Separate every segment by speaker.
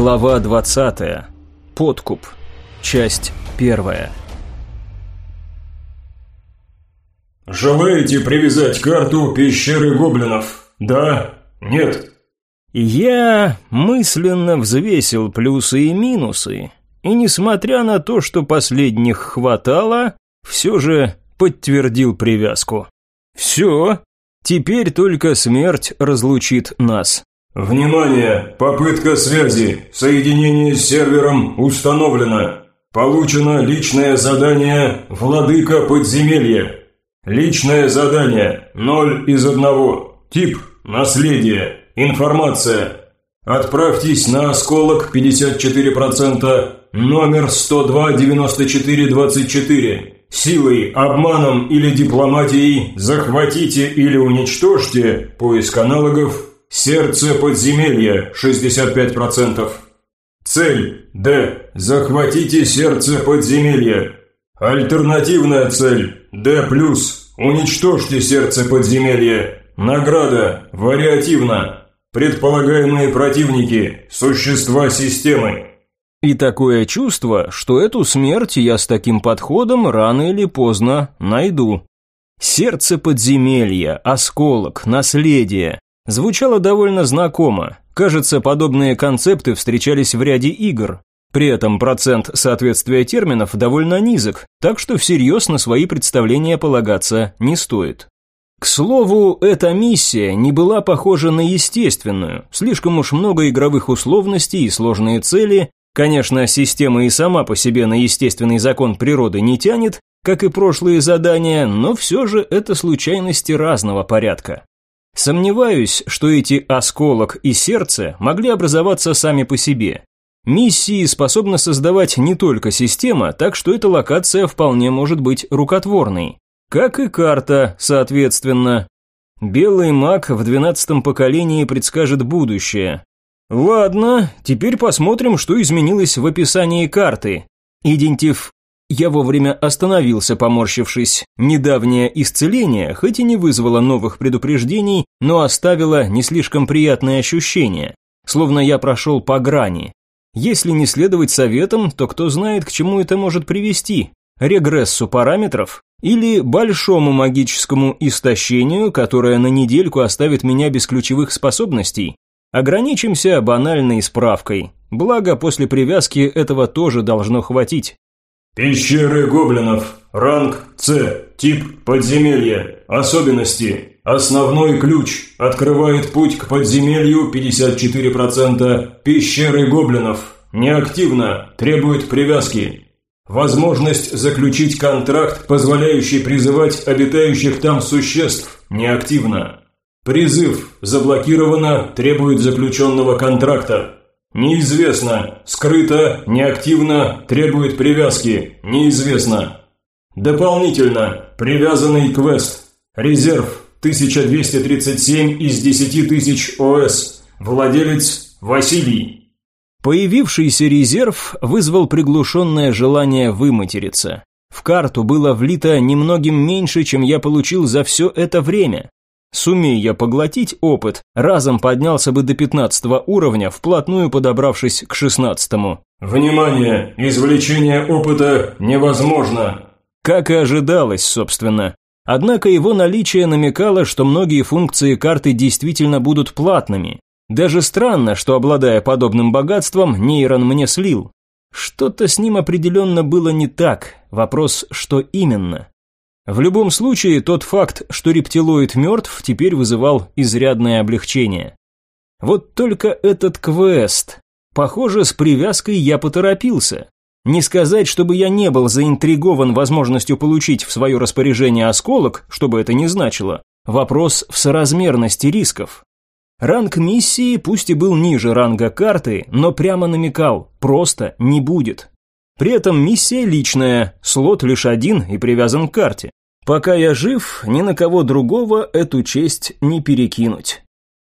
Speaker 1: Глава 20. Подкуп. Часть первая.
Speaker 2: «Желаете привязать карту пещеры гоблинов? Да? Нет?»
Speaker 1: Я мысленно взвесил плюсы и минусы, и несмотря на то, что последних хватало, все же подтвердил привязку. Все, теперь только смерть разлучит нас.
Speaker 2: «Внимание! Попытка связи! Соединение с сервером установлено! Получено личное задание «Владыка подземелья». Личное задание 0 из 1. Тип «Наследие». Информация. Отправьтесь на осколок 54%, номер 102-94-24. Силой, обманом или дипломатией захватите или уничтожьте, поиск аналогов, сердце подземелья 65%. Цель Д. Захватите сердце подземелья. Альтернативная цель Д+. Уничтожьте сердце подземелья. Награда вариативна. Предполагаемые противники – существа системы.
Speaker 1: И такое чувство, что эту смерть я с таким подходом рано или поздно найду. Сердце подземелья, осколок, наследие. Звучало довольно знакомо. Кажется, подобные концепты встречались в ряде игр. При этом процент соответствия терминов довольно низок, так что всерьез на свои представления полагаться не стоит. К слову, эта миссия не была похожа на естественную, слишком уж много игровых условностей и сложные цели, Конечно, система и сама по себе на естественный закон природы не тянет, как и прошлые задания, но все же это случайности разного порядка. Сомневаюсь, что эти осколок и сердце могли образоваться сами по себе. Миссии способна создавать не только система, так что эта локация вполне может быть рукотворной. Как и карта, соответственно. Белый маг в двенадцатом поколении предскажет будущее, Ладно, теперь посмотрим, что изменилось в описании карты. Идентиф... Я вовремя остановился, поморщившись. Недавнее исцеление, хоть и не вызвало новых предупреждений, но оставило не слишком приятное ощущение, словно я прошел по грани. Если не следовать советам, то кто знает, к чему это может привести? Регрессу параметров? Или большому магическому истощению, которое на недельку оставит меня без ключевых способностей? Ограничимся банальной справкой. Благо, после привязки этого тоже должно хватить.
Speaker 2: Пещеры гоблинов. Ранг С. Тип подземелья. Особенности. Основной ключ. Открывает путь к подземелью 54%. Пещеры гоблинов. Неактивно. Требует привязки. Возможность заключить контракт, позволяющий призывать обитающих там существ. Неактивно. Призыв заблокировано, требует заключенного контракта. Неизвестно, скрыто, неактивно, требует привязки, неизвестно. Дополнительно, привязанный квест. Резерв 1237 из 10 тысяч ОС. Владелец Василий.
Speaker 1: Появившийся резерв вызвал приглушенное желание выматериться. В карту было влито немногим меньше, чем я получил за все это время. Сумея я поглотить опыт, разом поднялся бы до 15 уровня, вплотную подобравшись к 16 -му.
Speaker 2: «Внимание! Извлечение опыта невозможно!»
Speaker 1: Как и ожидалось, собственно. Однако его наличие намекало, что многие функции карты действительно будут платными. Даже странно, что, обладая подобным богатством, нейрон мне слил. Что-то с ним определенно было не так, вопрос, что именно. В любом случае, тот факт, что рептилоид мертв, теперь вызывал изрядное облегчение. Вот только этот квест. Похоже, с привязкой я поторопился. Не сказать, чтобы я не был заинтригован возможностью получить в свое распоряжение осколок, что бы это ни значило. Вопрос в соразмерности рисков. Ранг миссии, пусть и был ниже ранга карты, но прямо намекал, просто не будет. При этом миссия личная, слот лишь один и привязан к карте. Пока я жив, ни на кого другого эту честь не перекинуть.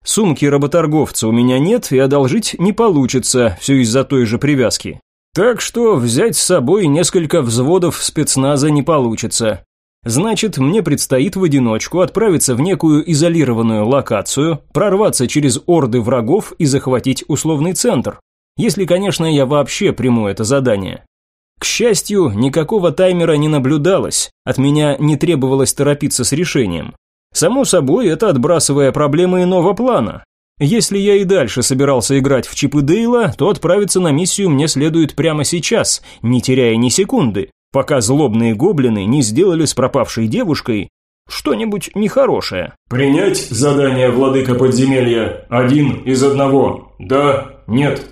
Speaker 1: Сумки работорговца у меня нет и одолжить не получится, все из-за той же привязки. Так что взять с собой несколько взводов спецназа не получится. Значит, мне предстоит в одиночку отправиться в некую изолированную локацию, прорваться через орды врагов и захватить условный центр. Если, конечно, я вообще приму это задание. К счастью, никакого таймера не наблюдалось, от меня не требовалось торопиться с решением. Само собой, это отбрасывая проблемы иного плана. Если я и дальше собирался играть в Чип и Дейла, то отправиться на миссию мне следует прямо сейчас, не теряя ни секунды, пока злобные гоблины не сделали с пропавшей девушкой что-нибудь нехорошее.
Speaker 2: «Принять задание владыка подземелья? Один из одного. Да? Нет?»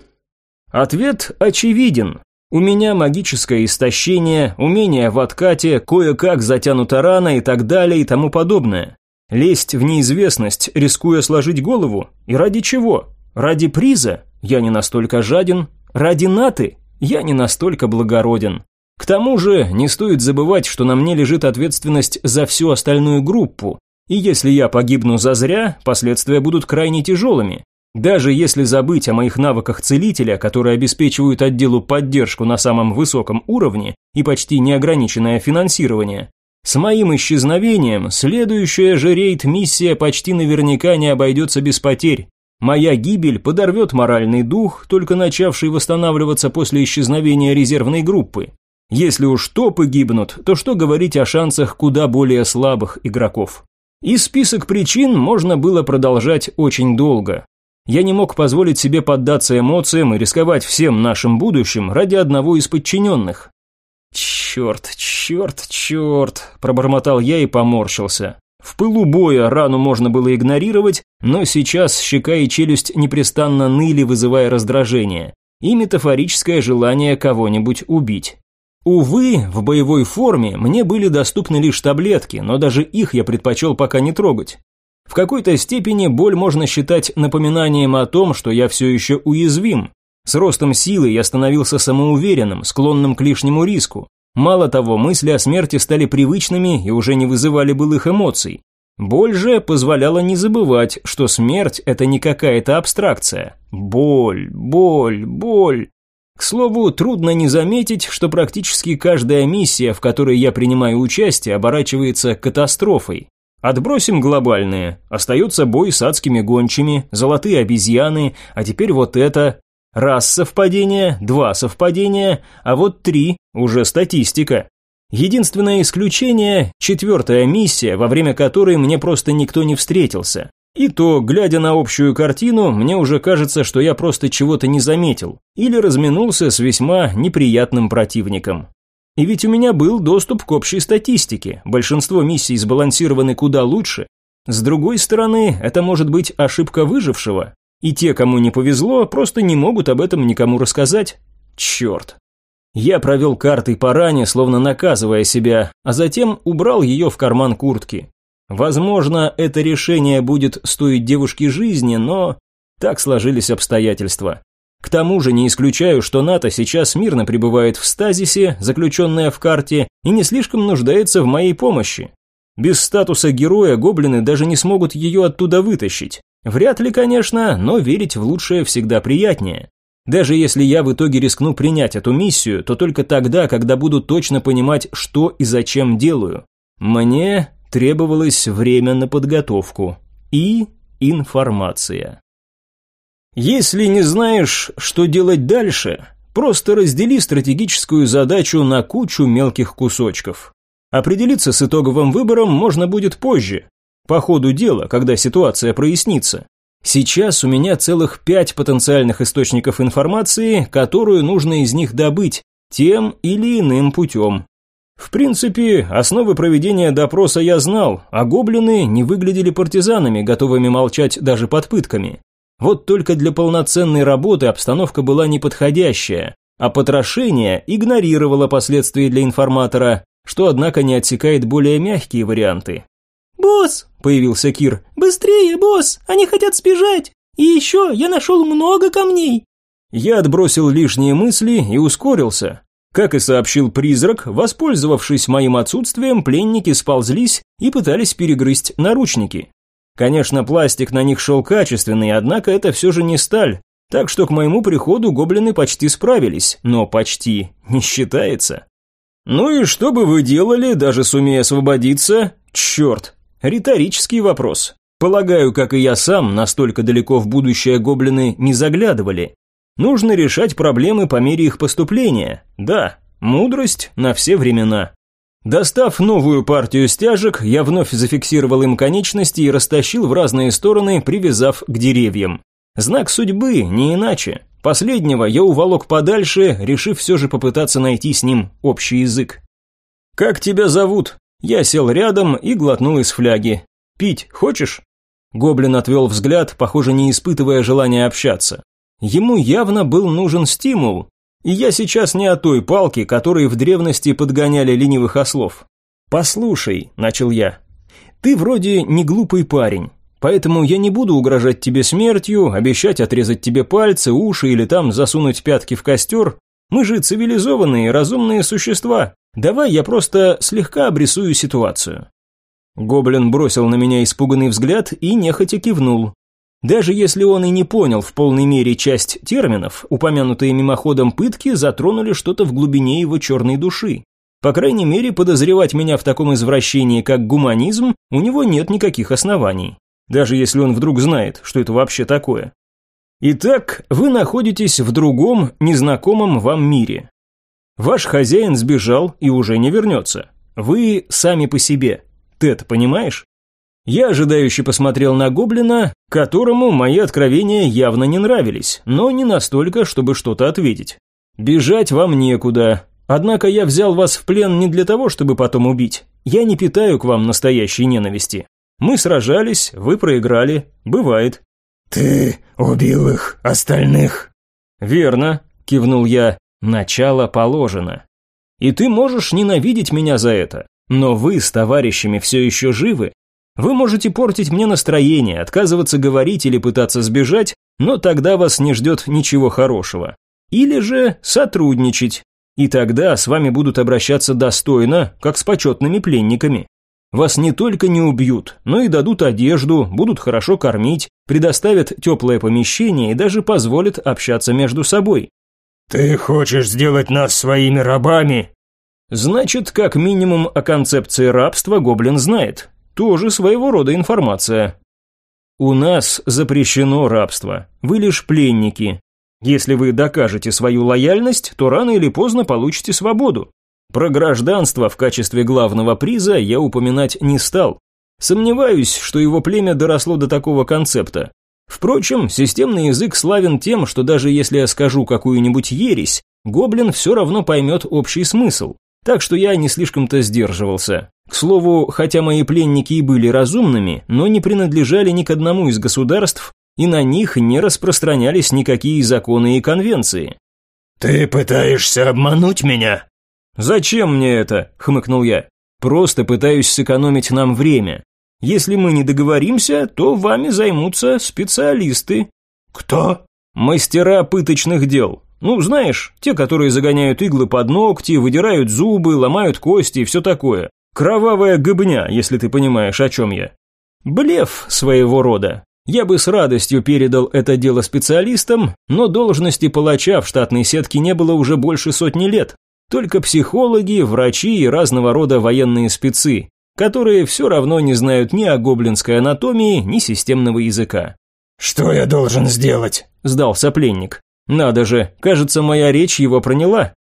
Speaker 1: Ответ очевиден. У меня магическое истощение, умение в откате, кое-как затянута рана и так далее и тому подобное. Лезть в неизвестность, рискуя сложить голову? И ради чего? Ради приза? Я не настолько жаден. Ради наты? Я не настолько благороден. К тому же, не стоит забывать, что на мне лежит ответственность за всю остальную группу. И если я погибну зазря, последствия будут крайне тяжелыми. Даже если забыть о моих навыках целителя, которые обеспечивают отделу поддержку на самом высоком уровне и почти неограниченное финансирование, с моим исчезновением следующая же рейд-миссия почти наверняка не обойдется без потерь. Моя гибель подорвет моральный дух, только начавший восстанавливаться после исчезновения резервной группы. Если уж топы гибнут, то что говорить о шансах куда более слабых игроков? И список причин можно было продолжать очень долго. Я не мог позволить себе поддаться эмоциям и рисковать всем нашим будущим ради одного из подчиненных. «Черт, черт, черт!» – пробормотал я и поморщился. В пылу боя рану можно было игнорировать, но сейчас щека и челюсть непрестанно ныли, вызывая раздражение, и метафорическое желание кого-нибудь убить. Увы, в боевой форме мне были доступны лишь таблетки, но даже их я предпочел пока не трогать. В какой-то степени боль можно считать напоминанием о том, что я все еще уязвим. С ростом силы я становился самоуверенным, склонным к лишнему риску. Мало того, мысли о смерти стали привычными и уже не вызывали былых эмоций. Боль же позволяла не забывать, что смерть – это не какая-то абстракция. Боль, боль, боль. К слову, трудно не заметить, что практически каждая миссия, в которой я принимаю участие, оборачивается катастрофой. Отбросим глобальные. Остается бой с адскими гончими, золотые обезьяны, а теперь вот это. Раз совпадение, два совпадения, а вот три – уже статистика. Единственное исключение – четвертая миссия, во время которой мне просто никто не встретился. И то, глядя на общую картину, мне уже кажется, что я просто чего-то не заметил или разминулся с весьма неприятным противником. И ведь у меня был доступ к общей статистике, большинство миссий сбалансированы куда лучше. С другой стороны, это может быть ошибка выжившего, и те, кому не повезло, просто не могут об этом никому рассказать. Черт. Я провел картой по ране, словно наказывая себя, а затем убрал ее в карман куртки. Возможно, это решение будет стоить девушке жизни, но так сложились обстоятельства. К тому же не исключаю, что НАТО сейчас мирно пребывает в стазисе, заключенная в карте, и не слишком нуждается в моей помощи. Без статуса героя гоблины даже не смогут ее оттуда вытащить. Вряд ли, конечно, но верить в лучшее всегда приятнее. Даже если я в итоге рискну принять эту миссию, то только тогда, когда буду точно понимать, что и зачем делаю. Мне требовалось время на подготовку и информация. Если не знаешь, что делать дальше, просто раздели стратегическую задачу на кучу мелких кусочков. Определиться с итоговым выбором можно будет позже, по ходу дела, когда ситуация прояснится. Сейчас у меня целых пять потенциальных источников информации, которую нужно из них добыть тем или иным путем. В принципе, основы проведения допроса я знал, а гоблины не выглядели партизанами, готовыми молчать даже под пытками. Вот только для полноценной работы обстановка была неподходящая, а потрошение игнорировало последствия для информатора, что, однако, не отсекает более мягкие варианты.
Speaker 3: «Босс!» – появился Кир. «Быстрее, босс! Они хотят сбежать! И еще я нашел много камней!»
Speaker 1: Я отбросил лишние мысли и ускорился. Как и сообщил призрак, воспользовавшись моим отсутствием, пленники сползлись и пытались перегрызть наручники. Конечно, пластик на них шел качественный, однако это все же не сталь, так что к моему приходу гоблины почти справились, но почти не считается. Ну и что бы вы делали, даже сумея освободиться? Черт, риторический вопрос. Полагаю, как и я сам, настолько далеко в будущее гоблины не заглядывали. Нужно решать проблемы по мере их поступления. Да, мудрость на все времена. Достав новую партию стяжек, я вновь зафиксировал им конечности и растащил в разные стороны, привязав к деревьям. Знак судьбы, не иначе. Последнего я уволок подальше, решив все же попытаться найти с ним общий язык. «Как тебя зовут?» Я сел рядом и глотнул из фляги. «Пить хочешь?» Гоблин отвел взгляд, похоже, не испытывая желания общаться. Ему явно был нужен стимул, и я сейчас не о той палке, которой в древности подгоняли ленивых ослов. «Послушай», – начал я, – «ты вроде не глупый парень, поэтому я не буду угрожать тебе смертью, обещать отрезать тебе пальцы, уши или там засунуть пятки в костер. Мы же цивилизованные, разумные существа. Давай я просто слегка обрисую ситуацию». Гоблин бросил на меня испуганный взгляд и нехотя кивнул. Даже если он и не понял в полной мере часть терминов, упомянутые мимоходом пытки затронули что-то в глубине его черной души. По крайней мере, подозревать меня в таком извращении, как гуманизм, у него нет никаких оснований. Даже если он вдруг знает, что это вообще такое. Итак, вы находитесь в другом, незнакомом вам мире. Ваш хозяин сбежал и уже не вернется. Вы сами по себе. Это понимаешь? Я ожидающе посмотрел на гоблина, которому мои откровения явно не нравились, но не настолько, чтобы что-то ответить. Бежать вам некуда. Однако я взял вас в плен не для того, чтобы потом убить. Я не питаю к вам настоящей ненависти. Мы сражались, вы проиграли. Бывает.
Speaker 4: Ты убил их остальных?
Speaker 1: Верно, кивнул я. Начало положено. И ты можешь ненавидеть меня за это, но вы с товарищами все еще живы, вы можете портить мне настроение, отказываться говорить или пытаться сбежать, но тогда вас не ждет ничего хорошего. Или же сотрудничать, и тогда с вами будут обращаться достойно, как с почетными пленниками. Вас не только не убьют, но и дадут одежду, будут хорошо кормить, предоставят теплое помещение и даже позволят общаться между собой.
Speaker 4: «Ты хочешь сделать нас своими рабами?»
Speaker 1: Значит, как минимум о концепции рабства Гоблин знает. Тоже своего рода информация. У нас запрещено рабство. Вы лишь пленники. Если вы докажете свою лояльность, то рано или поздно получите свободу. Про гражданство в качестве главного приза я упоминать не стал. Сомневаюсь, что его племя доросло до такого концепта. Впрочем, системный язык славен тем, что даже если я скажу какую-нибудь ересь, гоблин все равно поймет общий смысл. Так что я не слишком-то сдерживался. К слову, хотя мои пленники и были разумными, но не принадлежали ни к одному из государств, и на них не распространялись никакие законы и конвенции.
Speaker 4: «Ты пытаешься обмануть меня?»
Speaker 1: «Зачем мне это?» – хмыкнул я. «Просто пытаюсь сэкономить нам время. Если мы не договоримся, то вами займутся специалисты».
Speaker 4: «Кто?»
Speaker 1: «Мастера пыточных дел. Ну, знаешь, те, которые загоняют иглы под ногти, выдирают зубы, ломают кости и все такое. Кровавая гыбня, если ты понимаешь, о чем я. Блеф своего рода. Я бы с радостью передал это дело специалистам, но должности палача в штатной сетке не было уже больше сотни лет. Только психологи, врачи и разного рода военные спецы, которые все равно не знают ни о гоблинской анатомии, ни системного языка.
Speaker 4: «Что я должен сделать?»
Speaker 1: – сдался пленник. «Надо же, кажется, моя речь его проняла.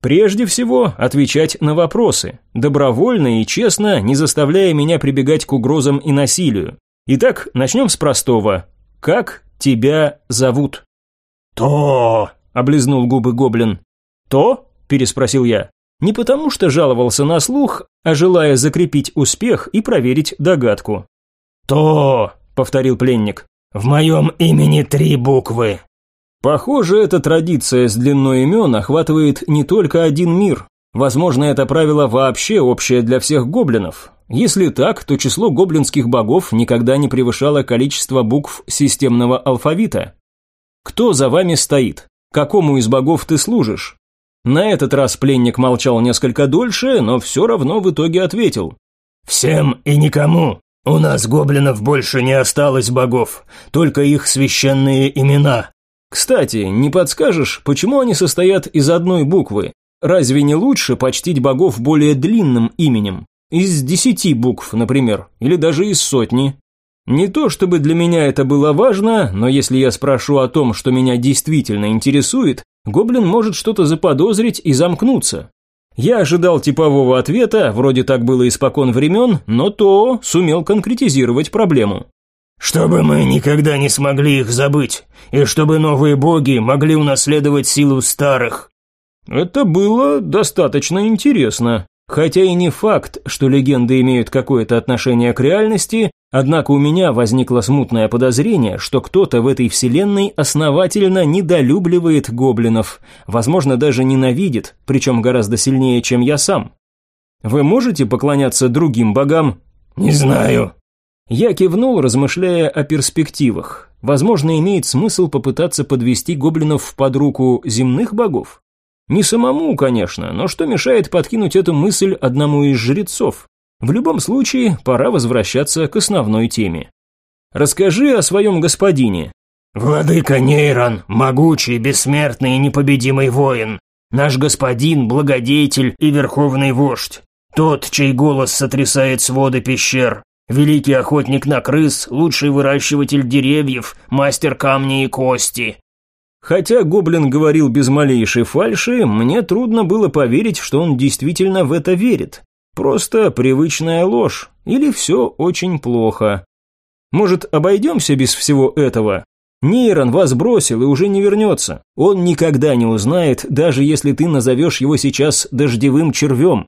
Speaker 1: Прежде всего, отвечать на вопросы, добровольно и честно, не заставляя меня прибегать к угрозам и насилию. Итак, начнем с простого. Как тебя зовут?
Speaker 4: То,
Speaker 1: облизнул губы гоблин. То? переспросил я. Не потому что жаловался на слух, а желая закрепить успех и проверить догадку.
Speaker 4: То, повторил пленник. В моем имени три буквы.
Speaker 1: Похоже, эта традиция с длиной имен охватывает не только один мир. Возможно, это правило вообще общее для всех гоблинов. Если так, то число гоблинских богов никогда не превышало количество букв системного алфавита. Кто за вами стоит? Какому из богов ты служишь? На этот раз пленник молчал несколько дольше, но все равно в итоге ответил.
Speaker 4: «Всем и никому. У нас гоблинов больше не осталось богов, только их священные имена.
Speaker 1: Кстати, не подскажешь, почему они состоят из одной буквы? Разве не лучше почтить богов более длинным именем? Из десяти букв, например, или даже из сотни? Не то чтобы для меня это было важно, но если я спрошу о том, что меня действительно интересует, гоблин может что-то заподозрить и замкнуться. Я ожидал типового ответа, вроде так было испокон времен, но то сумел конкретизировать проблему.
Speaker 4: «Чтобы мы никогда не смогли их забыть, и чтобы новые боги могли унаследовать силу старых».
Speaker 1: Это было достаточно интересно. Хотя и не факт, что легенды имеют какое-то отношение к реальности, однако у меня возникло смутное подозрение, что кто-то в этой вселенной основательно недолюбливает гоблинов, возможно, даже ненавидит, причем гораздо сильнее, чем я сам. Вы можете поклоняться другим богам?
Speaker 4: Не знаю.
Speaker 1: Я кивнул, размышляя о перспективах. Возможно, имеет смысл попытаться подвести гоблинов под руку земных богов? Не самому, конечно, но что мешает подкинуть эту мысль одному из жрецов? В любом случае, пора возвращаться к основной теме. Расскажи о своем господине.
Speaker 4: Владыка Нейрон, могучий, бессмертный и непобедимый воин. Наш господин, благодетель и верховный вождь. Тот, чей голос сотрясает своды пещер. Великий охотник на крыс, лучший выращиватель деревьев, мастер камней и кости.
Speaker 1: Хотя гоблин говорил без малейшей фальши, мне трудно было поверить, что он действительно в это верит. Просто привычная ложь, или все очень плохо. Может, обойдемся без всего этого? Нейрон вас бросил и уже не вернется. Он никогда не узнает, даже если ты назовешь его сейчас дождевым червем.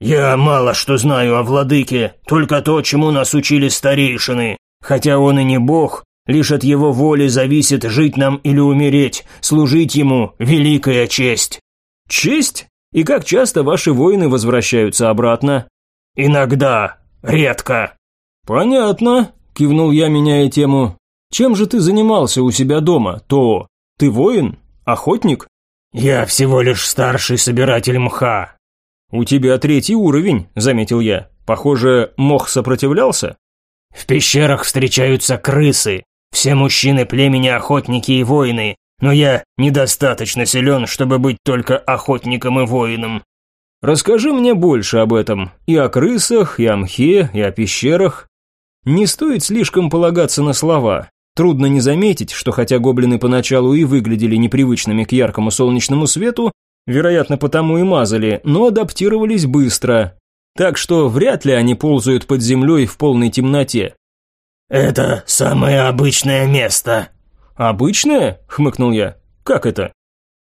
Speaker 4: «Я мало что знаю о владыке, только то, чему нас учили старейшины. Хотя он и не бог, Лишь от его воли зависит жить нам или умереть, служить ему – великая честь».
Speaker 1: «Честь? И как часто ваши воины возвращаются обратно?»
Speaker 4: «Иногда, редко».
Speaker 1: «Понятно», – кивнул я, меняя тему. «Чем же ты занимался у себя дома, То? Ты воин? Охотник?»
Speaker 4: «Я всего лишь старший собиратель мха».
Speaker 1: «У тебя третий уровень», – заметил я. «Похоже, мох сопротивлялся?»
Speaker 4: «В пещерах встречаются крысы. Все мужчины племени охотники и воины, но я недостаточно силен, чтобы быть только охотником и воином.
Speaker 1: Расскажи мне больше об этом, и о крысах, и о мхе, и о пещерах. Не стоит слишком полагаться на слова. Трудно не заметить, что хотя гоблины поначалу и выглядели непривычными к яркому солнечному свету, вероятно, потому и мазали, но адаптировались быстро. Так что вряд ли они ползают под землей в полной темноте.
Speaker 4: «Это самое обычное место».
Speaker 1: «Обычное?» – хмыкнул я. «Как это?»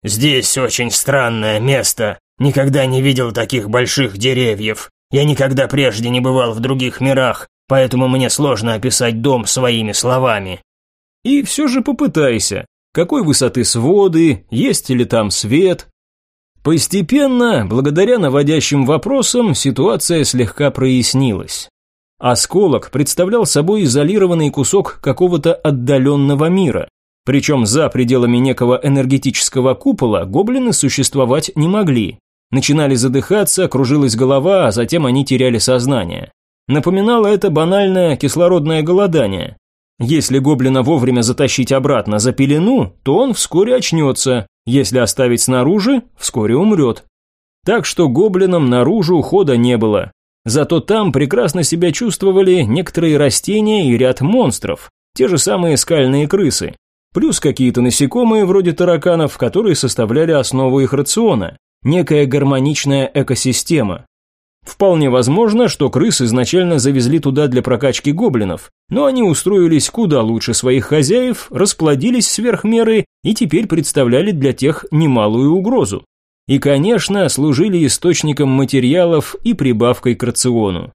Speaker 4: «Здесь очень странное место. Никогда не видел таких больших деревьев. Я никогда прежде не бывал в других мирах, поэтому мне сложно описать дом своими словами».
Speaker 1: «И все же попытайся. Какой высоты своды, есть ли там свет?» Постепенно, благодаря наводящим вопросам, ситуация слегка прояснилась. Осколок представлял собой изолированный кусок какого-то отдаленного мира. Причем за пределами некого энергетического купола гоблины существовать не могли. Начинали задыхаться, кружилась голова, а затем они теряли сознание. Напоминало это банальное кислородное голодание. Если гоблина вовремя затащить обратно за пелену, то он вскоре очнется, если оставить снаружи, вскоре умрет. Так что гоблинам наружу хода не было, Зато там прекрасно себя чувствовали некоторые растения и ряд монстров, те же самые скальные крысы, плюс какие-то насекомые вроде тараканов, которые составляли основу их рациона, некая гармоничная экосистема. Вполне возможно, что крыс изначально завезли туда для прокачки гоблинов, но они устроились куда лучше своих хозяев, расплодились сверх меры и теперь представляли для тех немалую угрозу и, конечно, служили источником материалов и прибавкой к рациону.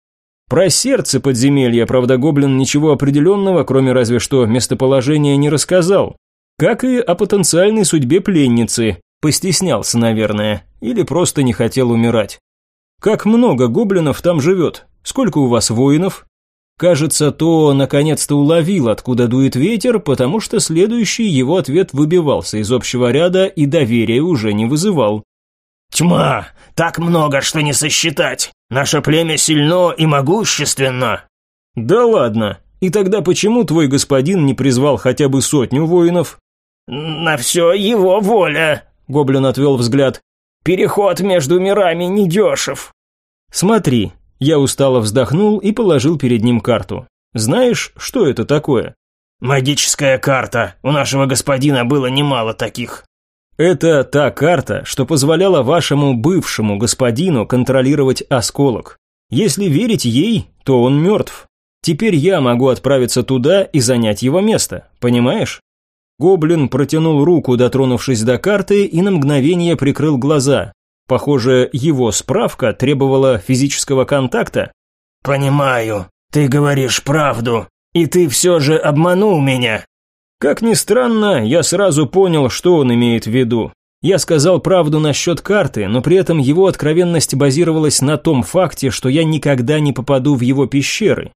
Speaker 1: Про сердце подземелья, правда, гоблин ничего определенного, кроме разве что местоположения, не рассказал. Как и о потенциальной судьбе пленницы. Постеснялся, наверное, или просто не хотел умирать. Как много гоблинов там живет? Сколько у вас воинов? Кажется, то наконец-то уловил, откуда дует ветер, потому что следующий его ответ выбивался из общего ряда и доверия уже не вызывал.
Speaker 4: «Тьма! Так много, что не сосчитать! Наше племя сильно и могущественно!»
Speaker 1: «Да ладно! И тогда почему твой господин не призвал хотя бы сотню воинов?»
Speaker 4: «На все его воля!» — Гоблин отвел взгляд. «Переход между мирами недешев!»
Speaker 1: «Смотри!» Я устало вздохнул и положил перед ним карту. Знаешь, что это такое?
Speaker 4: Магическая карта. У нашего господина было немало таких.
Speaker 1: Это та карта, что позволяла вашему бывшему господину контролировать осколок. Если верить ей, то он мертв. Теперь я могу отправиться туда и занять его место, понимаешь? Гоблин протянул руку, дотронувшись до карты, и на мгновение прикрыл глаза. Похоже, его справка требовала физического контакта.
Speaker 4: «Понимаю, ты говоришь правду, и ты все же обманул меня».
Speaker 1: Как ни странно, я сразу понял, что он имеет в виду. Я сказал правду насчет карты, но при этом его откровенность базировалась на том факте, что я никогда не попаду в его пещеры.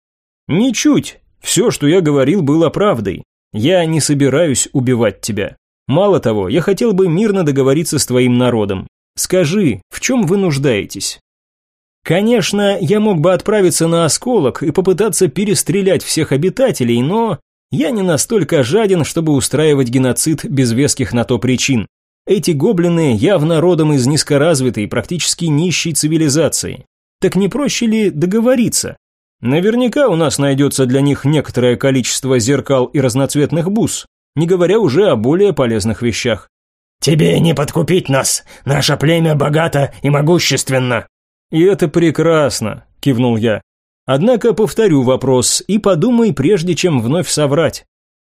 Speaker 1: Ничуть. Все, что я говорил, было правдой. Я не собираюсь убивать тебя. Мало того, я хотел бы мирно договориться с твоим народом. Скажи, в чем вы нуждаетесь? Конечно, я мог бы отправиться на осколок и попытаться перестрелять всех обитателей, но я не настолько жаден, чтобы устраивать геноцид без веских на то причин. Эти гоблины явно родом из низкоразвитой, практически нищей цивилизации. Так не проще ли договориться? Наверняка у нас найдется для них некоторое количество зеркал и разноцветных бус, не говоря уже о более полезных вещах.
Speaker 4: «Тебе не подкупить нас, наше племя богато и могущественно».
Speaker 1: «И это прекрасно», – кивнул я. «Однако повторю вопрос и подумай, прежде чем вновь соврать.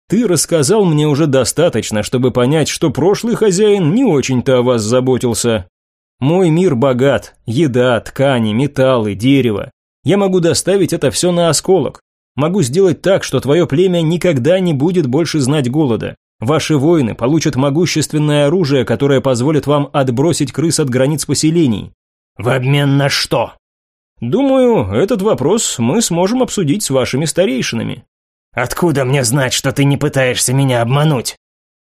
Speaker 1: Ты рассказал мне уже достаточно, чтобы понять, что прошлый хозяин не очень-то о вас заботился. Мой мир богат, еда, ткани, металлы, дерево. Я могу доставить это все на осколок. Могу сделать так, что твое племя никогда не будет больше знать голода. Ваши воины получат могущественное оружие, которое позволит вам отбросить крыс от границ поселений.
Speaker 4: В обмен на что?
Speaker 1: Думаю, этот вопрос мы сможем обсудить с вашими старейшинами.
Speaker 4: Откуда мне знать, что ты не пытаешься меня обмануть?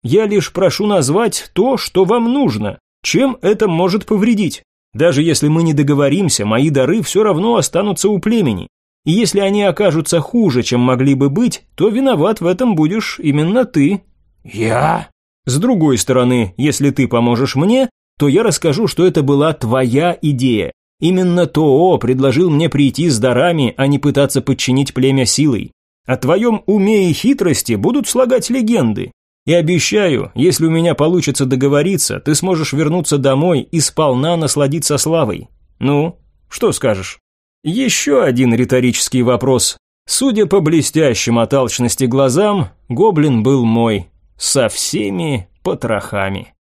Speaker 1: Я лишь прошу назвать то, что вам нужно. Чем это может повредить? Даже если мы не договоримся, мои дары все равно останутся у племени. И если они окажутся хуже, чем могли бы быть, то виноват в этом будешь именно ты.
Speaker 4: Я?
Speaker 1: С другой стороны, если ты поможешь мне, то я расскажу, что это была твоя идея. Именно ТОО предложил мне прийти с дарами, а не пытаться подчинить племя силой. О твоем уме и хитрости будут слагать легенды. И обещаю, если у меня получится договориться, ты сможешь вернуться домой и сполна насладиться славой. Ну, что скажешь? Еще один риторический вопрос. Судя по блестящим от алчности глазам, гоблин был мой. Со всеми потрохами.